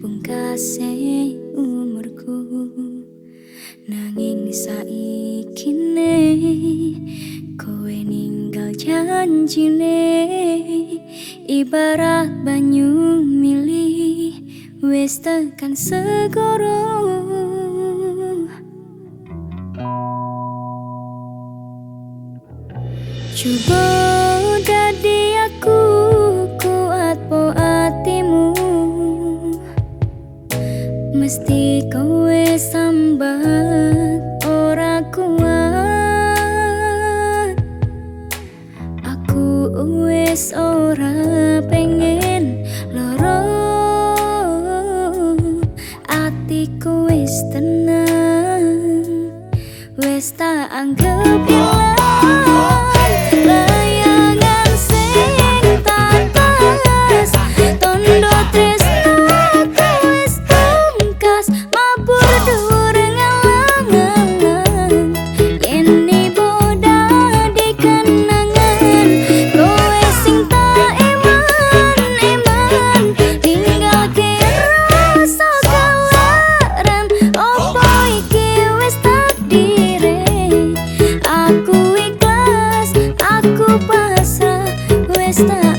pungkase umurku nanging saiki ne kowe ninggal janjine. Ibarat banyu mili wis tekan segoro. Coba Mesti kowe sambat ora kuat. Aku wis ora pengen loro Atiku wis tenang Wis tak anggap hilang está.